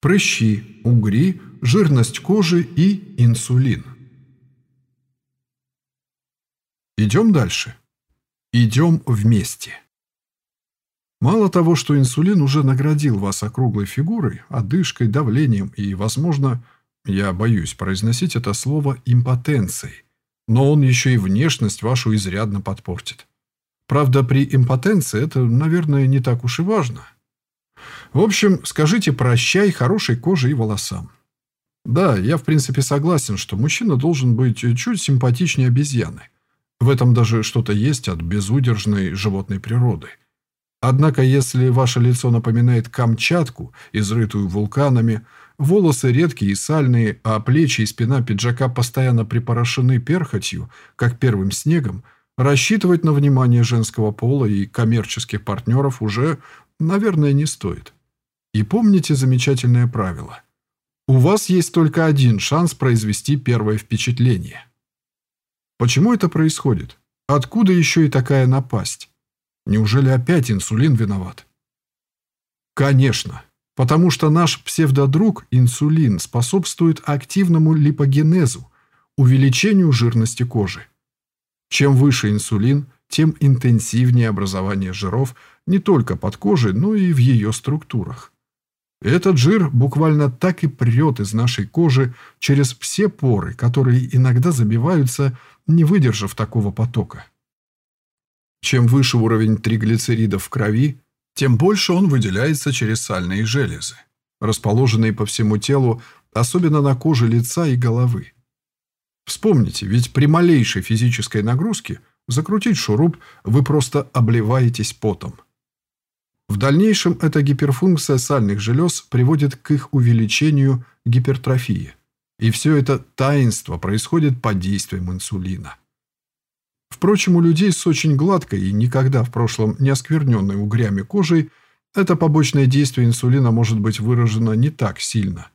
прыщи, угри, жирность кожи и инсулин. Идем дальше. Идем вместе. Мало того, что инсулин уже наградил вас округлой фигурой, одышкой, давлением и, возможно, я боюсь произносить это слово импотенцией, но он еще и внешность вашу изрядно подпортит. Правда, при импотенции это, наверное, не так уж и важно. В общем, скажите прощай хорошей коже и волосам. Да, я в принципе согласен, что мужчина должен быть чуть симпатичнее обезьяны. В этом даже что-то есть от безудержной животной природы. Однако, если ваше лицо напоминает Камчатку, изрытую вулканами, волосы редкие и сальные, а плечи и спина пиджака постоянно припорошены перхотью, как первым снегом, рассчитывать на внимание женского пола и коммерческих партнеров уже, наверное, не стоит. И помните замечательное правило. У вас есть только один шанс произвести первое впечатление. Почему это происходит? Откуда еще и такая напасть? Неужели опять инсулин виноват? Конечно, потому что наш псевдодруг инсулин способствует активному липогенезу, увеличению жирности кожи. Чем выше инсулин, тем интенсивнее образование жиров не только под кожей, но и в ее структурах. Этот жир буквально так и прет из нашей кожи через все поры, которые иногда забиваются, не выдержав такого потока. Чем выше уровень триглицеридов в крови, тем больше он выделяется через сальные железы, расположенные по всему телу, особенно на коже лица и головы. Вспомните, ведь при малейшей физической нагрузке закрутить шуруп вы просто обливаетесь потом. В дальнейшем эта гиперфункция сальных желез приводит к их увеличению гипертрофии. И все это таинство происходит под действием инсулина. Впрочем, у людей с очень гладкой и никогда в прошлом не оскверненной угрями кожей это побочное действие инсулина может быть выражено не так сильно.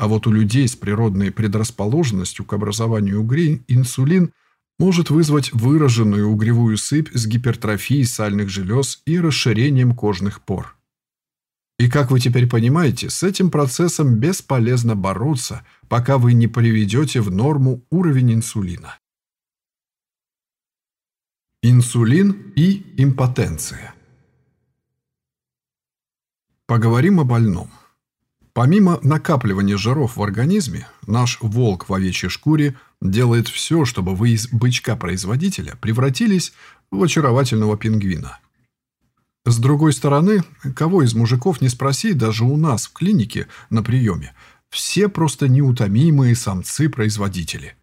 А вот у людей с природной предрасположенностью к образованию угрей инсулин может вызвать выраженную угревую сыпь с гипертрофией сальных желез и расширением кожных пор. И как вы теперь понимаете, с этим процессом бесполезно бороться, пока вы не приведете в норму уровень инсулина. Инсулин и импотенция. Поговорим о больном. Помимо накапливания жиров в организме, наш волк в овечьей шкуре делает все, чтобы вы из бычка-производителя превратились в очаровательного пингвина. С другой стороны, кого из мужиков не спроси, даже у нас в клинике на приеме, все просто неутомимые самцы-производители.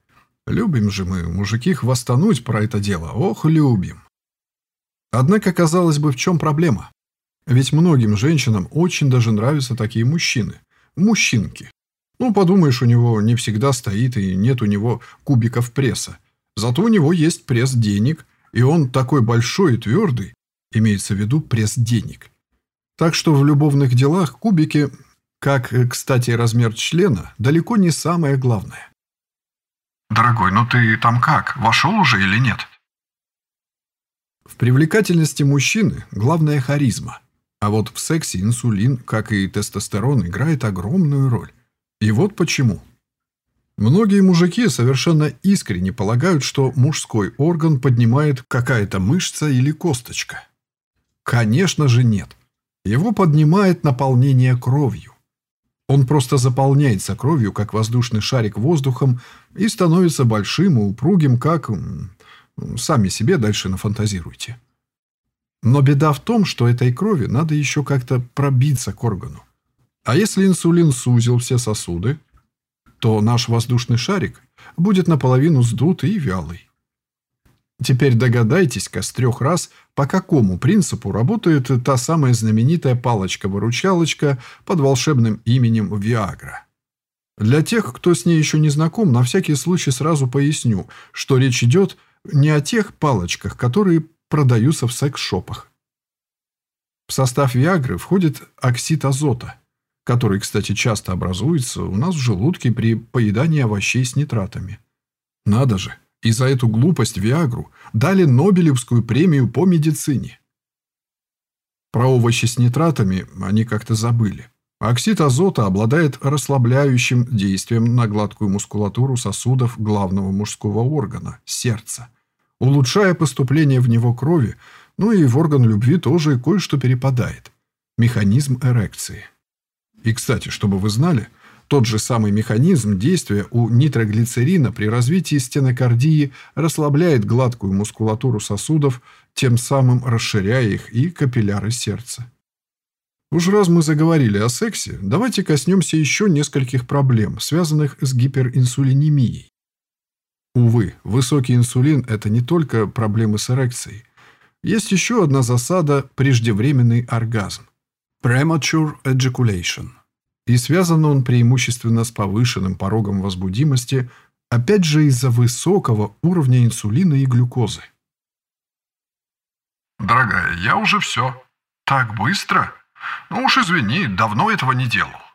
Любим же мы, мужики, хвастануть про это дело. Ох, любим. Однако, казалось бы, в чем проблема? Ведь многим женщинам очень даже нравятся такие мужчины. Мужчинки. Ну, подумаешь, у него не всегда стоит и нет у него кубиков пресса. Зато у него есть пресс денег, и он такой большой и твердый, имеется в виду пресс денег. Так что в любовных делах кубики, как, кстати, размер члена, далеко не самое главное. «Дорогой, ну ты там как, вошел уже или нет?» В привлекательности мужчины главная харизма. А вот в сексе инсулин, как и тестостерон, играет огромную роль. И вот почему. Многие мужики совершенно искренне полагают, что мужской орган поднимает какая-то мышца или косточка. Конечно же нет. Его поднимает наполнение кровью. Он просто заполняется кровью, как воздушный шарик воздухом, и становится большим и упругим, как... Сами себе дальше нафантазируйте. Но беда в том, что этой крови надо еще как-то пробиться к органу. А если инсулин сузил все сосуды, то наш воздушный шарик будет наполовину сдут и вялый. Теперь догадайтесь-ка с трех раз, по какому принципу работает та самая знаменитая палочка-выручалочка под волшебным именем Виагра. Для тех, кто с ней еще не знаком, на всякий случай сразу поясню, что речь идет не о тех палочках, которые продаются в секс-шопах. В состав Виагры входит оксид азота, который, кстати, часто образуется у нас в желудке при поедании овощей с нитратами. Надо же! И за эту глупость Виагру дали Нобелевскую премию по медицине. Про овощи с нитратами они как-то забыли. Оксид азота обладает расслабляющим действием на гладкую мускулатуру сосудов главного мужского органа – сердца, улучшая поступление в него крови, ну и в орган любви тоже кое-что перепадает. Механизм эрекции. И, кстати, чтобы вы знали, тот же самый механизм действия у нитроглицерина при развитии стенокардии расслабляет гладкую мускулатуру сосудов, тем самым расширяя их и капилляры сердца. Уж раз мы заговорили о сексе, давайте коснемся еще нескольких проблем, связанных с гиперинсулинемией. Увы, высокий инсулин – это не только проблемы с эрекцией. Есть еще одна засада – преждевременный оргазм. Premature ejaculation. И связан он преимущественно с повышенным порогом возбудимости, опять же из-за высокого уровня инсулина и глюкозы. Дорогая, я уже все. Так быстро? Ну уж извини, давно этого не делал.